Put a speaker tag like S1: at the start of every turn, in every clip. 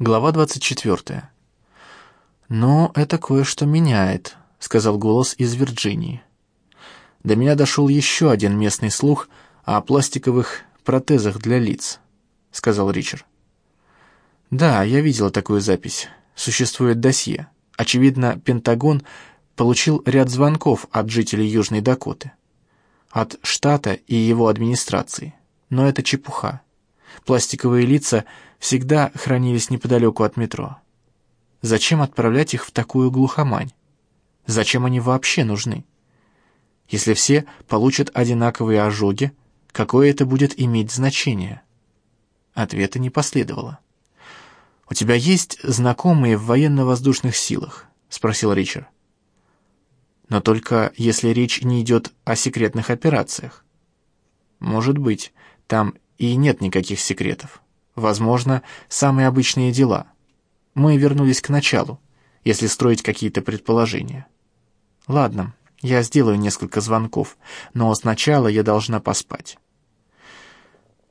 S1: Глава 24. «Но это кое-что меняет», — сказал голос из Вирджинии. До меня дошел еще один местный слух о пластиковых протезах для лиц, — сказал Ричард. Да, я видела такую запись. Существует досье. Очевидно, Пентагон получил ряд звонков от жителей Южной Дакоты, от штата и его администрации. Но это чепуха. Пластиковые лица всегда хранились неподалеку от метро. Зачем отправлять их в такую глухомань? Зачем они вообще нужны? Если все получат одинаковые ожоги, какое это будет иметь значение? Ответа не последовало. «У тебя есть знакомые в военно-воздушных силах?» — спросил Ричард. «Но только если речь не идет о секретных операциях. Может быть, там и нет никаких секретов. Возможно, самые обычные дела. Мы вернулись к началу, если строить какие-то предположения. Ладно, я сделаю несколько звонков, но сначала я должна поспать.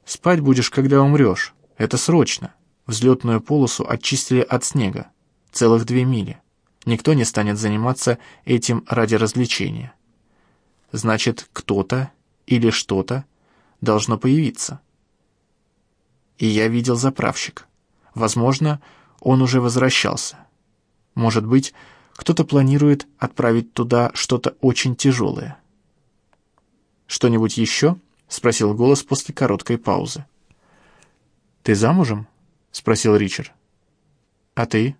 S1: Спать будешь, когда умрешь. Это срочно. Взлетную полосу очистили от снега. Целых две мили. Никто не станет заниматься этим ради развлечения. Значит, кто-то или что-то должно появиться и я видел заправщик. Возможно, он уже возвращался. Может быть, кто-то планирует отправить туда что-то очень тяжелое. «Что-нибудь еще?» — спросил голос после короткой паузы. «Ты замужем?» — спросил Ричард. «А ты?»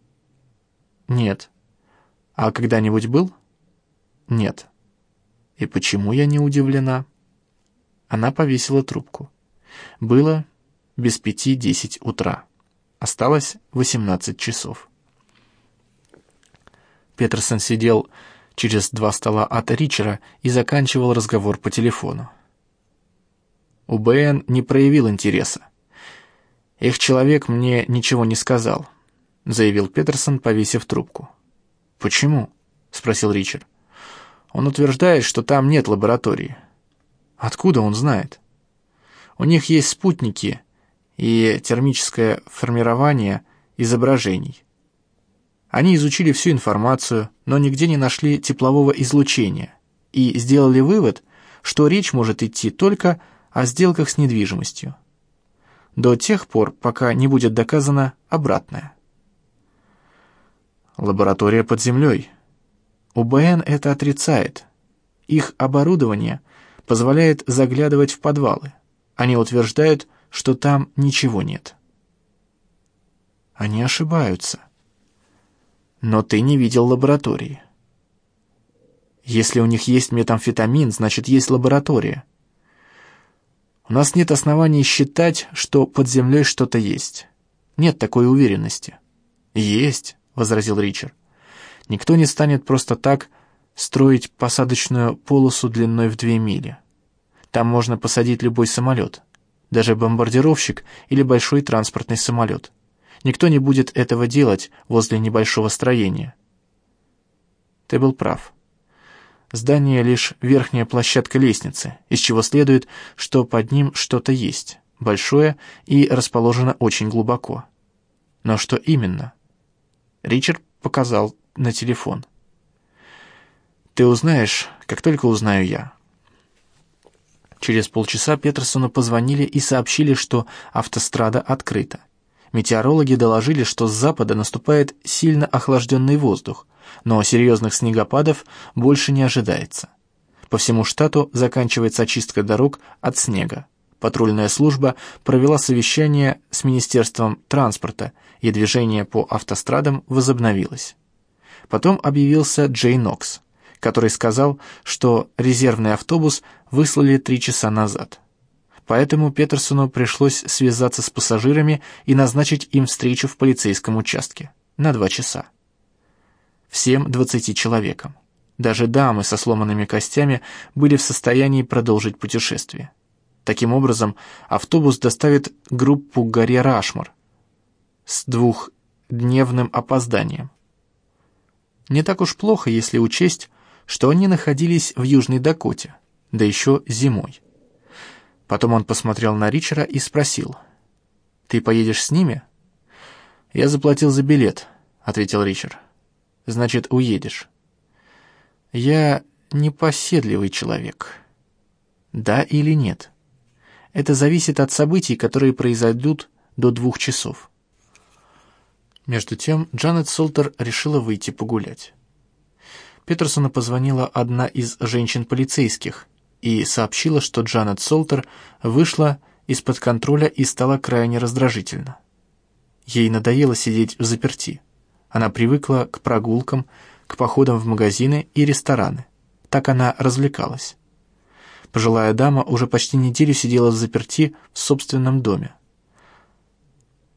S1: «Нет». «А когда-нибудь был?» «Нет». «И почему я не удивлена?» Она повесила трубку. Было без пяти десять утра. Осталось восемнадцать часов. Петерсон сидел через два стола от Ричера и заканчивал разговор по телефону. УБН не проявил интереса. «Их человек мне ничего не сказал», — заявил Петерсон, повесив трубку. «Почему?» — спросил Ричард. «Он утверждает, что там нет лаборатории». «Откуда он знает?» «У них есть спутники, и термическое формирование изображений. Они изучили всю информацию, но нигде не нашли теплового излучения и сделали вывод, что речь может идти только о сделках с недвижимостью. До тех пор, пока не будет доказано обратное. Лаборатория под землей. УБН это отрицает. Их оборудование позволяет заглядывать в подвалы. Они утверждают, что там ничего нет. Они ошибаются. Но ты не видел лаборатории. Если у них есть метамфетамин, значит, есть лаборатория. У нас нет оснований считать, что под землей что-то есть. Нет такой уверенности. Есть, возразил Ричард. Никто не станет просто так строить посадочную полосу длиной в две мили. Там можно посадить любой самолет даже бомбардировщик или большой транспортный самолет. Никто не будет этого делать возле небольшого строения. Ты был прав. Здание лишь верхняя площадка лестницы, из чего следует, что под ним что-то есть, большое и расположено очень глубоко. Но что именно? Ричард показал на телефон. Ты узнаешь, как только узнаю я. Через полчаса Петерсону позвонили и сообщили, что автострада открыта. Метеорологи доложили, что с запада наступает сильно охлажденный воздух, но серьезных снегопадов больше не ожидается. По всему штату заканчивается очистка дорог от снега. Патрульная служба провела совещание с Министерством транспорта, и движение по автострадам возобновилось. Потом объявился Джей Нокс – который сказал, что резервный автобус выслали три часа назад. Поэтому Петерсону пришлось связаться с пассажирами и назначить им встречу в полицейском участке на два часа. Всем двадцати человекам. Даже дамы со сломанными костями были в состоянии продолжить путешествие. Таким образом, автобус доставит группу к горе Рашмар с двухдневным опозданием. Не так уж плохо, если учесть, что они находились в Южной Дакоте, да еще зимой. Потом он посмотрел на Ричера и спросил, «Ты поедешь с ними?» «Я заплатил за билет», — ответил Ричард. «Значит, уедешь». «Я непоседливый человек». «Да или нет?» Это зависит от событий, которые произойдут до двух часов. Между тем Джанет Солтер решила выйти погулять. Петерсону позвонила одна из женщин-полицейских и сообщила, что Джанет Солтер вышла из-под контроля и стала крайне раздражительна. Ей надоело сидеть в заперти. Она привыкла к прогулкам, к походам в магазины и рестораны. Так она развлекалась. Пожилая дама уже почти неделю сидела в заперти в собственном доме.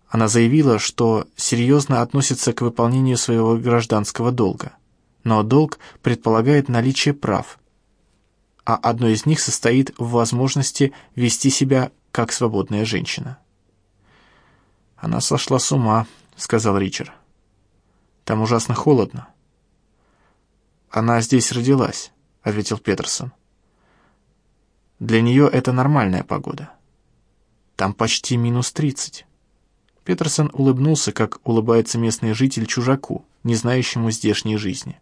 S1: Она заявила, что серьезно относится к выполнению своего гражданского долга. Но долг предполагает наличие прав, а одно из них состоит в возможности вести себя как свободная женщина. «Она сошла с ума», — сказал Ричард. «Там ужасно холодно». «Она здесь родилась», — ответил Петерсон. Для нее это нормальная погода. Там почти минус тридцать. Петерсон улыбнулся, как улыбается местный житель чужаку, не знающему здешней жизни.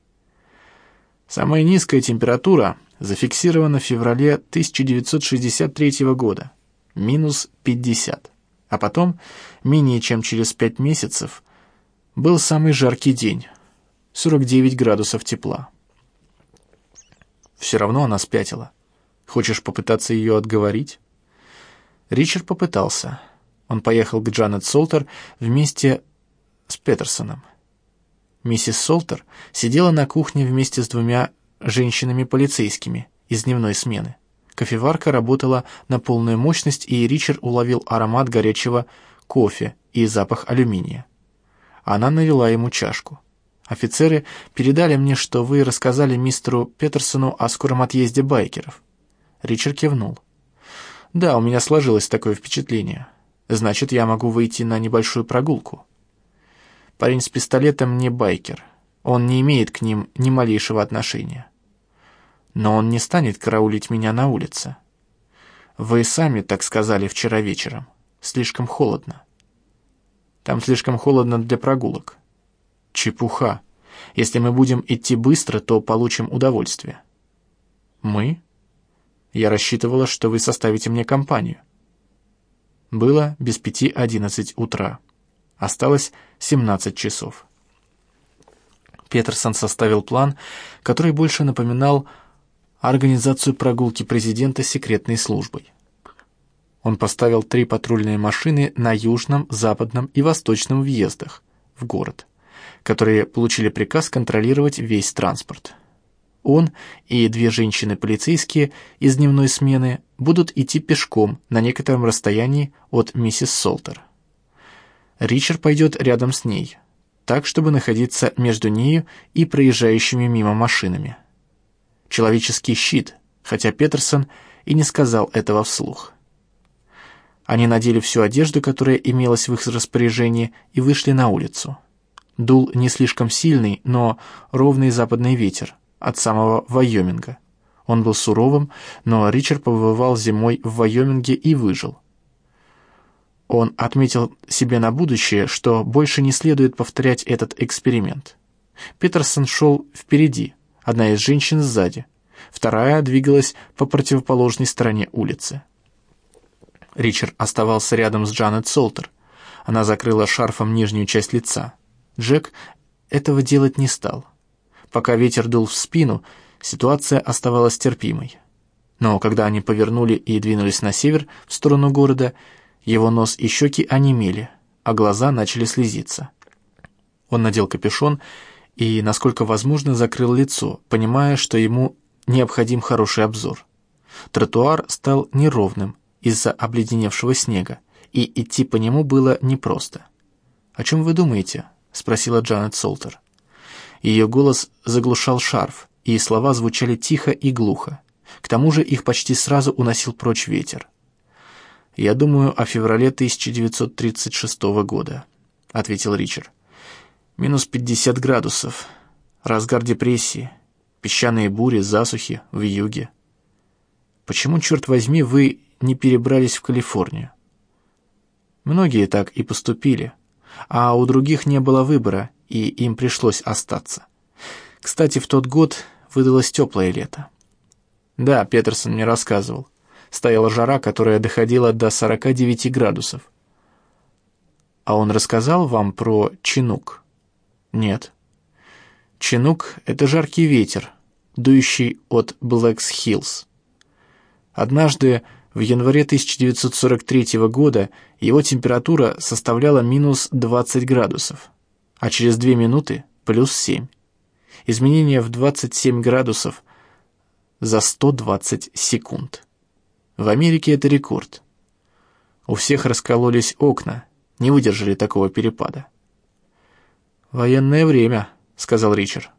S1: Самая низкая температура зафиксирована в феврале 1963 года, минус 50. А потом, менее чем через пять месяцев, был самый жаркий день, 49 градусов тепла. Все равно она спятила. Хочешь попытаться ее отговорить?» Ричард попытался. Он поехал к Джанет Солтер вместе с Петерсоном. Миссис Солтер сидела на кухне вместе с двумя женщинами-полицейскими из дневной смены. Кофеварка работала на полную мощность, и Ричард уловил аромат горячего кофе и запах алюминия. Она налила ему чашку. «Офицеры передали мне, что вы рассказали мистеру Петерсону о скором отъезде байкеров». Ричард кивнул. «Да, у меня сложилось такое впечатление. Значит, я могу выйти на небольшую прогулку». Парень с пистолетом не байкер. Он не имеет к ним ни малейшего отношения. Но он не станет караулить меня на улице. Вы сами так сказали вчера вечером. Слишком холодно. Там слишком холодно для прогулок. Чепуха. Если мы будем идти быстро, то получим удовольствие. Мы? Я рассчитывала, что вы составите мне компанию. Было без пяти одиннадцать утра. Осталось семнадцать часов. Петерсон составил план, который больше напоминал организацию прогулки президента секретной службой. Он поставил три патрульные машины на южном, западном и восточном въездах в город, которые получили приказ контролировать весь транспорт. Он и две женщины-полицейские из дневной смены будут идти пешком на некотором расстоянии от миссис Солтер. Ричард пойдет рядом с ней, так, чтобы находиться между нею и проезжающими мимо машинами. Человеческий щит, хотя Петерсон и не сказал этого вслух. Они надели всю одежду, которая имелась в их распоряжении, и вышли на улицу. Дул не слишком сильный, но ровный западный ветер, от самого Вайоминга. Он был суровым, но Ричард побывал зимой в Вайоминге и выжил. Он отметил себе на будущее, что больше не следует повторять этот эксперимент. Петерсон шел впереди, одна из женщин сзади, вторая двигалась по противоположной стороне улицы. Ричард оставался рядом с Джанет Солтер. Она закрыла шарфом нижнюю часть лица. Джек этого делать не стал. Пока ветер дул в спину, ситуация оставалась терпимой. Но когда они повернули и двинулись на север, в сторону города, его нос и щеки онемели, а глаза начали слезиться. Он надел капюшон и, насколько возможно, закрыл лицо, понимая, что ему необходим хороший обзор. Тротуар стал неровным из-за обледеневшего снега, и идти по нему было непросто. «О чем вы думаете?» — спросила Джанет Солтер. Ее голос заглушал шарф, и слова звучали тихо и глухо. К тому же их почти сразу уносил прочь ветер. «Я думаю о феврале 1936 года», — ответил Ричард. «Минус 50 градусов, разгар депрессии, песчаные бури, засухи в юге. Почему, черт возьми, вы не перебрались в Калифорнию?» Многие так и поступили, а у других не было выбора, и им пришлось остаться. Кстати, в тот год выдалось теплое лето. Да, Петерсон мне рассказывал. Стояла жара, которая доходила до 49 градусов. А он рассказал вам про чинук? Нет. Чинук — это жаркий ветер, дующий от Блэкс-Хиллз. Однажды в январе 1943 года его температура составляла минус 20 градусов, а через две минуты — плюс 7. Изменение в 27 градусов за 120 секунд. В Америке это рекорд. У всех раскололись окна, не выдержали такого перепада. «Военное время», — сказал Ричард.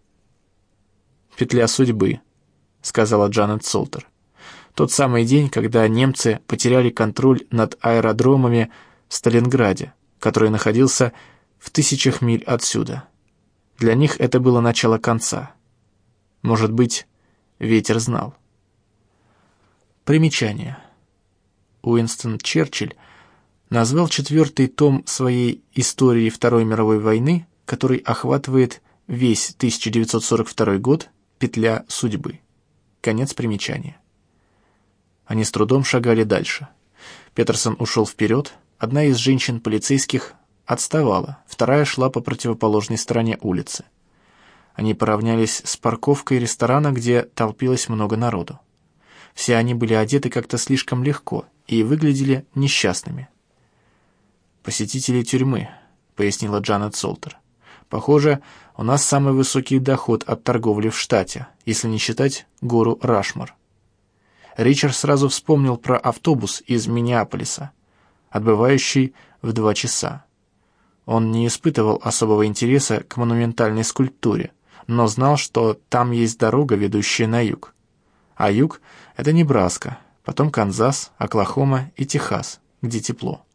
S1: «Петля судьбы», — сказала Джанет Солтер. Тот самый день, когда немцы потеряли контроль над аэродромами в Сталинграде, который находился в тысячах миль отсюда. Для них это было начало конца. Может быть, ветер знал. Примечание. Уинстон Черчилль назвал четвертый том своей истории Второй мировой войны, который охватывает весь 1942 год «Петля судьбы». Конец примечания. Они с трудом шагали дальше. Петерсон ушел вперед, одна из женщин-полицейских отставала, вторая шла по противоположной стороне улицы. Они поравнялись с парковкой ресторана, где толпилось много народу. Все они были одеты как-то слишком легко и выглядели несчастными. «Посетители тюрьмы», — пояснила Джанет Солтер. «Похоже, у нас самый высокий доход от торговли в штате, если не считать гору Рашмар. Ричард сразу вспомнил про автобус из Миннеаполиса, отбывающий в два часа. Он не испытывал особого интереса к монументальной скульптуре, но знал, что там есть дорога, ведущая на юг. А юг — это Небраска, потом Канзас, Оклахома и Техас, где тепло.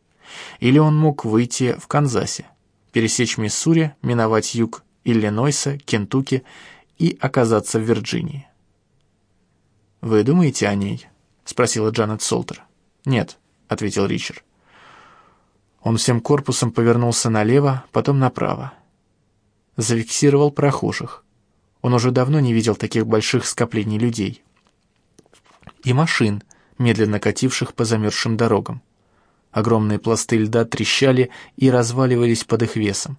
S1: Или он мог выйти в Канзасе, пересечь Миссури, миновать юг Иллинойса, Кентукки и оказаться в Вирджинии. «Вы думаете о ней?» — спросила Джанет Солтер. «Нет», — ответил Ричард. Он всем корпусом повернулся налево, потом направо. Зафиксировал прохожих. Он уже давно не видел таких больших скоплений людей. И машин, медленно кативших по замерзшим дорогам. Огромные пласты льда трещали и разваливались под их весом.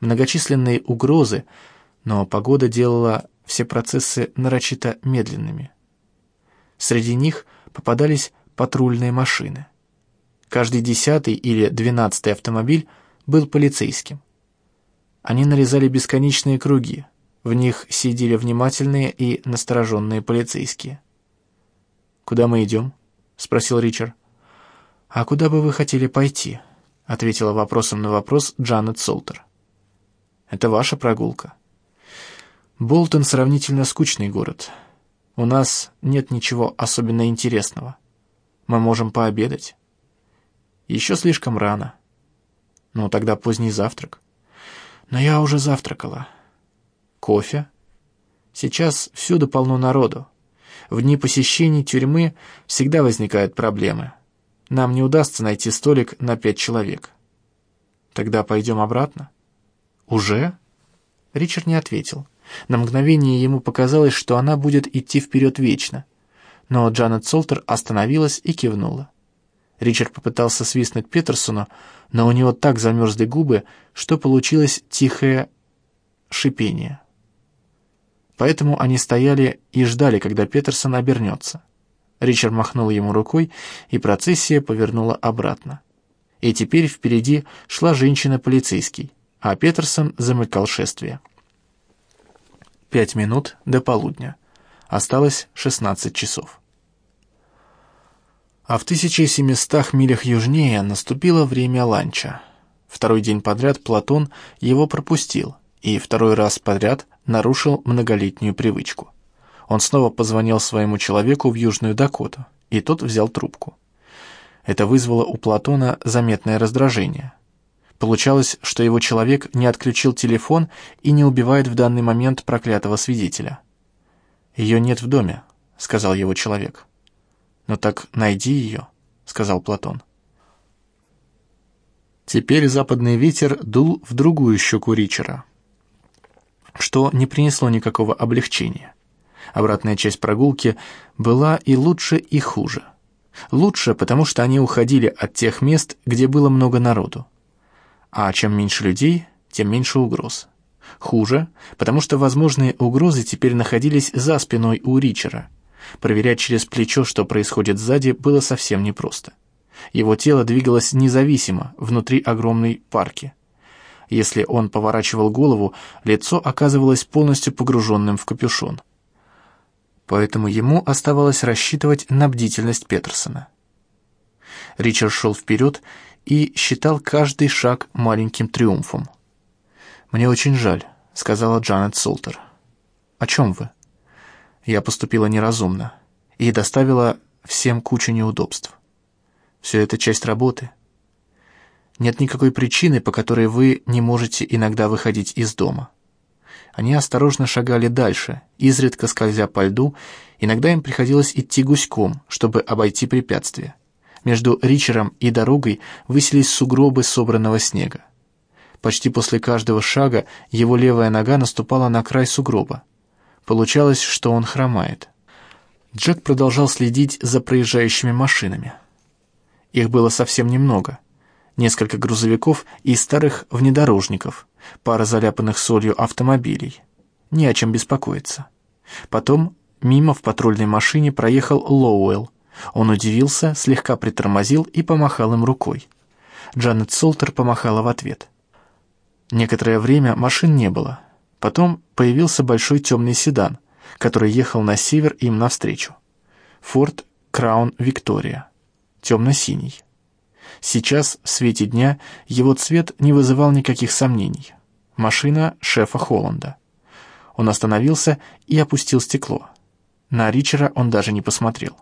S1: Многочисленные угрозы, но погода делала все процессы нарочито медленными. Среди них попадались патрульные машины. Каждый десятый или двенадцатый автомобиль был полицейским. Они нарезали бесконечные круги. В них сидели внимательные и настороженные полицейские. «Куда мы идем?» — спросил Ричард. «А куда бы вы хотели пойти?» — ответила вопросом на вопрос Джанет Солтер. «Это ваша прогулка». Болтон сравнительно скучный город. У нас нет ничего особенно интересного. Мы можем пообедать. Еще слишком рано. Ну, тогда поздний завтрак. Но я уже завтракала. Кофе? Сейчас всюду полно народу. В дни посещений тюрьмы всегда возникают проблемы. Нам не удастся найти столик на пять человек. Тогда пойдем обратно? Уже? Ричард не ответил. На мгновение ему показалось, что она будет идти вперед вечно. Но Джанет Солтер остановилась и кивнула. Ричард попытался свистнуть Петерсону, но у него так замерзли губы, что получилось тихое шипение. Поэтому они стояли и ждали, когда Петерсон обернется. Ричард махнул ему рукой, и процессия повернула обратно. И теперь впереди шла женщина-полицейский, а Петерсон замыкал шествие. Пять минут до полудня. Осталось 16 часов. А в 1700 милях южнее наступило время ланча. Второй день подряд Платон его пропустил и второй раз подряд нарушил многолетнюю привычку. Он снова позвонил своему человеку в Южную Дакоту, и тот взял трубку. Это вызвало у Платона заметное раздражение – Получалось, что его человек не отключил телефон и не убивает в данный момент проклятого свидетеля. «Ее нет в доме», — сказал его человек. «Ну так найди ее», — сказал Платон. Теперь западный ветер дул в другую щеку Ричера, что не принесло никакого облегчения. Обратная часть прогулки была и лучше, и хуже. Лучше, потому что они уходили от тех мест, где было много народу. А чем меньше людей, тем меньше угроз. Хуже, потому что возможные угрозы теперь находились за спиной у Ричера. Проверять через плечо, что происходит сзади, было совсем непросто. Его тело двигалось независимо внутри огромной парки. Если он поворачивал голову, лицо оказывалось полностью погруженным в капюшон. Поэтому ему оставалось рассчитывать на бдительность Петерсона. Ричард шел вперед и считал каждый шаг маленьким триумфом. «Мне очень жаль», — сказала Джанет Солтер. «О чем вы?» «Я поступила неразумно и доставила всем кучу неудобств. Все это часть работы. Нет никакой причины, по которой вы не можете иногда выходить из дома». Они осторожно шагали дальше, изредка скользя по льду, иногда им приходилось идти гуськом, чтобы обойти препятствия. Между Ричером и дорогой высились сугробы собранного снега. Почти после каждого шага его левая нога наступала на край сугроба. Получалось, что он хромает. Джек продолжал следить за проезжающими машинами. Их было совсем немного. Несколько грузовиков и старых внедорожников, пара заляпанных солью автомобилей. Не о чем беспокоиться. Потом мимо в патрульной машине проехал Лоуэлл. Он удивился, слегка притормозил и помахал им рукой. Джанет Солтер помахала в ответ. Некоторое время машин не было. Потом появился большой темный седан, который ехал на север им навстречу. Форд Краун Виктория. Темно-синий. Сейчас, в свете дня, его цвет не вызывал никаких сомнений. Машина шефа Холланда. Он остановился и опустил стекло. На Ричера он даже не посмотрел.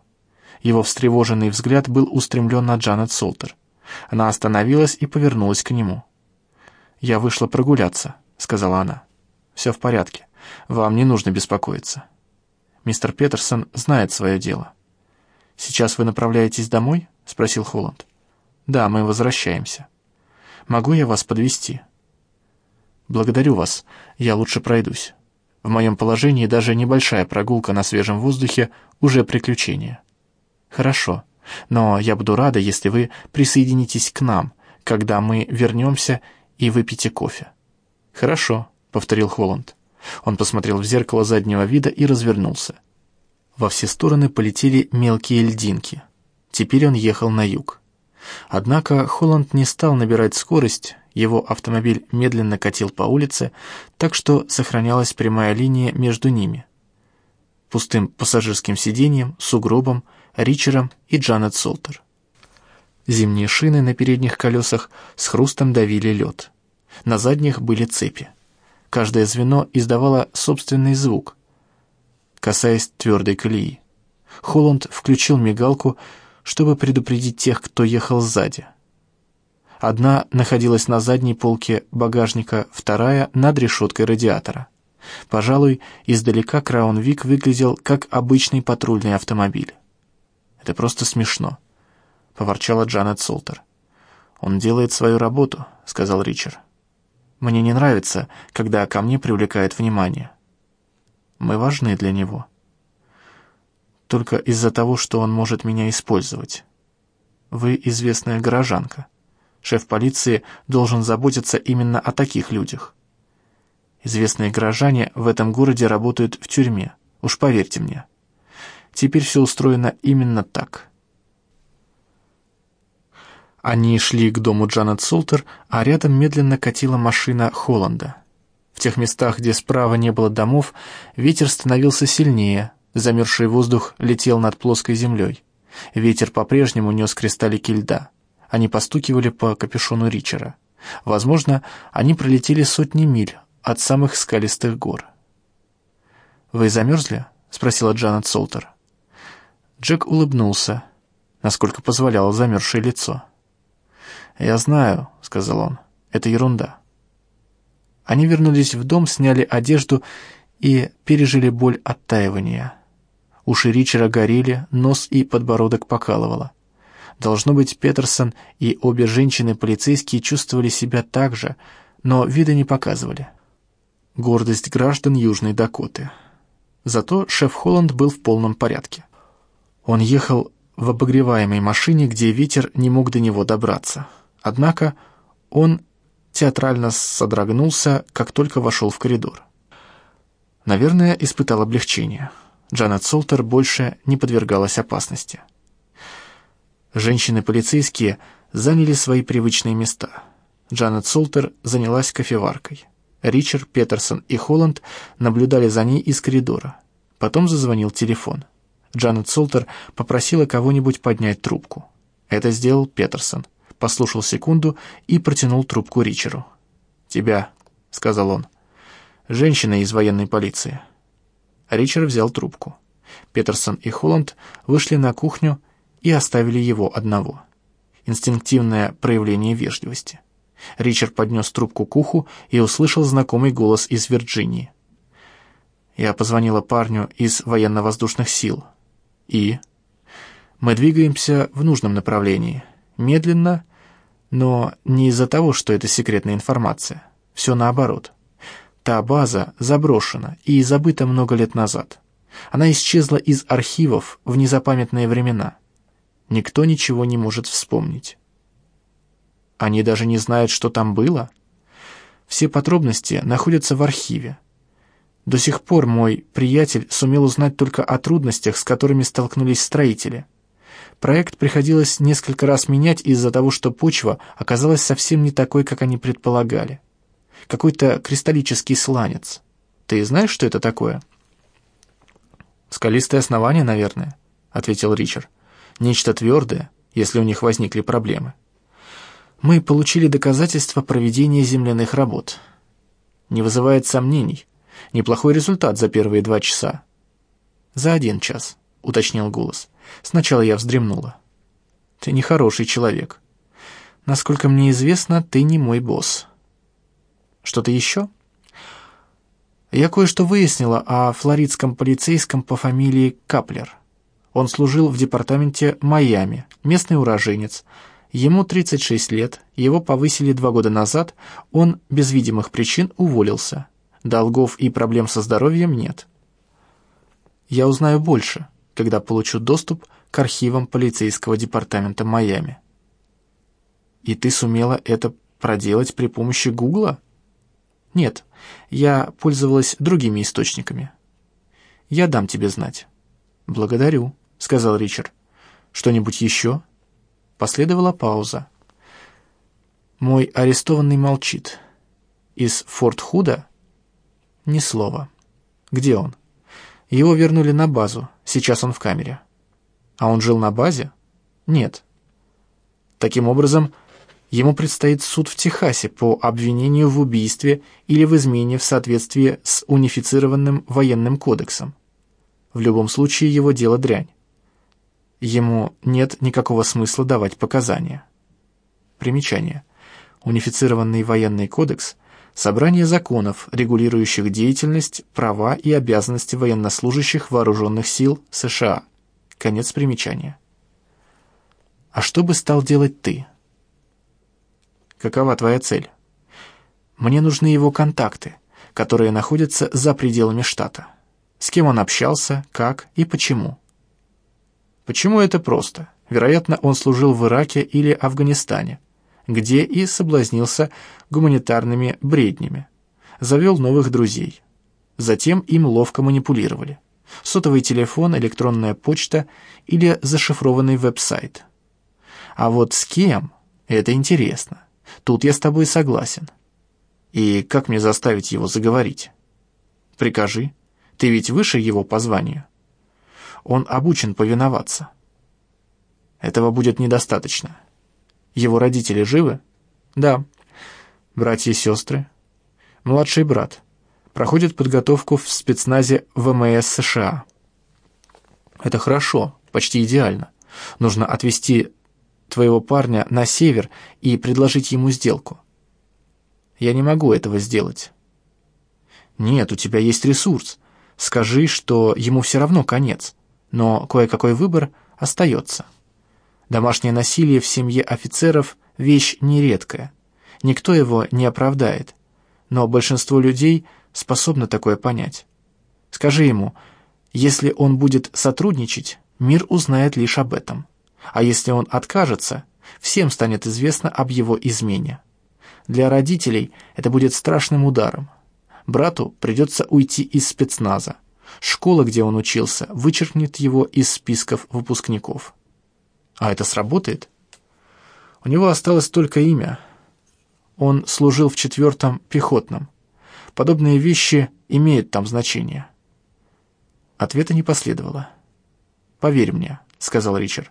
S1: Его встревоженный взгляд был устремлен на Джанет Солтер. Она остановилась и повернулась к нему. «Я вышла прогуляться», — сказала она. «Все в порядке. Вам не нужно беспокоиться. Мистер Петерсон знает свое дело». «Сейчас вы направляетесь домой?» — спросил Холланд. «Да, мы возвращаемся. Могу я вас подвести? «Благодарю вас. Я лучше пройдусь. В моем положении даже небольшая прогулка на свежем воздухе уже приключение». «Хорошо. Но я буду рада, если вы присоединитесь к нам, когда мы вернемся и выпейте кофе». «Хорошо», — повторил Холланд. Он посмотрел в зеркало заднего вида и развернулся. Во все стороны полетели мелкие льдинки. Теперь он ехал на юг. Однако Холланд не стал набирать скорость, его автомобиль медленно катил по улице, так что сохранялась прямая линия между ними. Пустым пассажирским сиденьем, сугробом, Ричером и Джанет Солтер. Зимние шины на передних колесах с хрустом давили лед. На задних были цепи. Каждое звено издавало собственный звук, касаясь твердой колеи. Холланд включил мигалку, чтобы предупредить тех, кто ехал сзади. Одна находилась на задней полке багажника, вторая — над решеткой радиатора. Пожалуй, издалека Краун-Вик выглядел как обычный патрульный автомобиль. Это просто смешно поворчала Джанет Солтер. «Он делает свою работу», — сказал Ричард. «Мне не нравится, когда ко мне привлекает внимание. Мы важны для него. Только из-за того, что он может меня использовать. Вы известная горожанка. Шеф полиции должен заботиться именно о таких людях. Известные горожане в этом городе работают в тюрьме, уж поверьте мне. Теперь все устроено именно так». Они шли к дому Джанет Солтер, а рядом медленно катила машина Холланда. В тех местах, где справа не было домов, ветер становился сильнее, замерзший воздух летел над плоской землей. Ветер по-прежнему нес кристаллики льда. Они постукивали по капюшону Ричера. Возможно, они пролетели сотни миль от самых скалистых гор. «Вы замерзли?» — спросила Джанет Солтер. Джек улыбнулся, насколько позволяло замерзшее лицо. «Я знаю», — сказал он, — «это ерунда». Они вернулись в дом, сняли одежду и пережили боль оттаивания. Уши Ричера горели, нос и подбородок покалывало. Должно быть, Петерсон и обе женщины-полицейские чувствовали себя так же, но вида не показывали. Гордость граждан Южной Дакоты. Зато шеф Холланд был в полном порядке. Он ехал в обогреваемой машине, где ветер не мог до него добраться. Однако он театрально содрогнулся, как только вошел в коридор. Наверное, испытал облегчение. Джанет Солтер больше не подвергалась опасности. Женщины-полицейские заняли свои привычные места. Джанет Солтер занялась кофеваркой. Ричард, Петерсон и Холланд наблюдали за ней из коридора. Потом зазвонил телефон. Джанет Солтер попросила кого-нибудь поднять трубку. Это сделал Петерсон. Послушал секунду и протянул трубку Ричеру. «Тебя», — сказал он. «Женщина из военной полиции». Ричард взял трубку. Петерсон и Холланд вышли на кухню и оставили его одного. Инстинктивное проявление вежливости. Ричард поднес трубку к уху и услышал знакомый голос из Вирджинии. Я позвонила парню из военно-воздушных сил. И? Мы двигаемся в нужном направлении. Медленно, но не из-за того, что это секретная информация. Все наоборот. Та база заброшена и забыта много лет назад. Она исчезла из архивов в незапамятные времена. Никто ничего не может вспомнить. Они даже не знают, что там было. Все подробности находятся в архиве. До сих пор мой приятель сумел узнать только о трудностях, с которыми столкнулись строители. Проект приходилось несколько раз менять из-за того, что почва оказалась совсем не такой, как они предполагали. Какой-то кристаллический сланец. Ты знаешь, что это такое? «Скалистое основание, наверное», — ответил Ричард. «Нечто твердое, если у них возникли проблемы» мы получили доказательства проведения земляных работ. Не вызывает сомнений. Неплохой результат за первые два часа. За один час, уточнил голос. Сначала я вздремнула. Ты нехороший человек. Насколько мне известно, ты не мой босс. Что-то еще? Я кое-что выяснила о флоридском полицейском по фамилии Каплер. Он служил в департаменте Майами, местный уроженец, Ему 36 лет, его повысили два года назад, он без видимых причин уволился. Долгов и проблем со здоровьем нет. Я узнаю больше, когда получу доступ к архивам полицейского департамента Майами. И ты сумела это проделать при помощи Гугла? Нет, я пользовалась другими источниками. Я дам тебе знать. Благодарю, сказал Ричард. Что-нибудь еще? Последовала пауза. Мой арестованный молчит. Из Форт Худа? Ни слова. Где он? Его вернули на базу. Сейчас он в камере. А он жил на базе? Нет. Таким образом, ему предстоит суд в Техасе по обвинению в убийстве или в измене в соответствии с унифицированным военным кодексом. В любом случае его дело дрянь. Ему нет никакого смысла давать показания. Примечание. Унифицированный военный кодекс – собрание законов, регулирующих деятельность, права и обязанности военнослужащих вооруженных сил США. Конец примечания. А что бы стал делать ты? Какова твоя цель? Мне нужны его контакты, которые находятся за пределами штата. С кем он общался, как и почему. Почему это просто? Вероятно, он служил в Ираке или Афганистане, где и соблазнился гуманитарными бреднями. Завел новых друзей. Затем им ловко манипулировали. Сотовый телефон, электронная почта или зашифрованный веб-сайт. А вот с кем? Это интересно. Тут я с тобой согласен. И как мне заставить его заговорить? Прикажи. Ты ведь выше его по званию. Он обучен повиноваться. Этого будет недостаточно. Его родители живы? Да. Братья и сестры? Младший брат. Проходит подготовку в спецназе ВМС США. Это хорошо, почти идеально. Нужно отвезти твоего парня на север и предложить ему сделку. Я не могу этого сделать. Нет, у тебя есть ресурс. Скажи, что ему все равно конец но кое-какой выбор остается. Домашнее насилие в семье офицеров – вещь нередкая. Никто его не оправдает. Но большинство людей способно такое понять. Скажи ему, если он будет сотрудничать, мир узнает лишь об этом. А если он откажется, всем станет известно об его измене. Для родителей это будет страшным ударом. Брату придется уйти из спецназа. Школа, где он учился, вычеркнет его из списков выпускников. А это сработает? У него осталось только имя. Он служил в четвертом пехотном. Подобные вещи имеют там значение. Ответа не последовало. «Поверь мне», — сказал Ричард.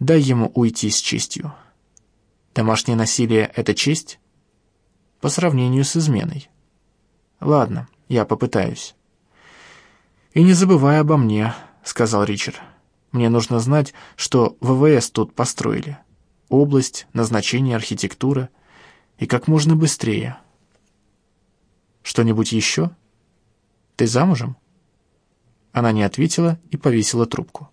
S1: «Дай ему уйти с честью». «Домашнее насилие — это честь?» «По сравнению с изменой». «Ладно, я попытаюсь». «И не забывай обо мне», — сказал Ричард. «Мне нужно знать, что ВВС тут построили. Область, назначение, архитектура. И как можно быстрее». «Что-нибудь еще? Ты замужем?» Она не ответила и повесила трубку.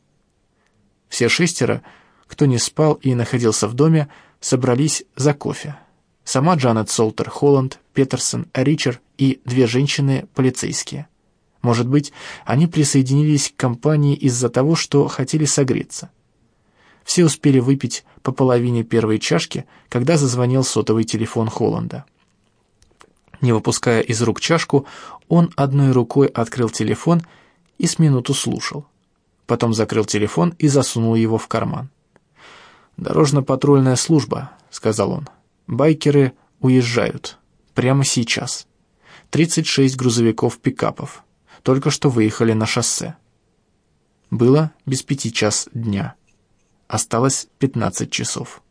S1: Все шестеро, кто не спал и находился в доме, собрались за кофе. Сама Джанет Солтер Холланд, Петерсон, Ричард и две женщины-полицейские. Может быть, они присоединились к компании из-за того, что хотели согреться. Все успели выпить по половине первой чашки, когда зазвонил сотовый телефон Холланда. Не выпуская из рук чашку, он одной рукой открыл телефон и с минуту слушал. Потом закрыл телефон и засунул его в карман. «Дорожно-патрульная служба», — сказал он. «Байкеры уезжают. Прямо сейчас. 36 грузовиков-пикапов. Только что выехали на шоссе». Было без пяти час дня. Осталось 15 часов.